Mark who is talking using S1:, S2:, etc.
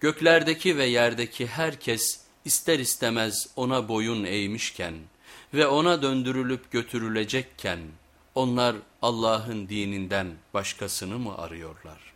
S1: Göklerdeki ve yerdeki herkes ister istemez ona boyun eğmişken ve ona döndürülüp götürülecekken onlar Allah'ın dininden başkasını mı arıyorlar?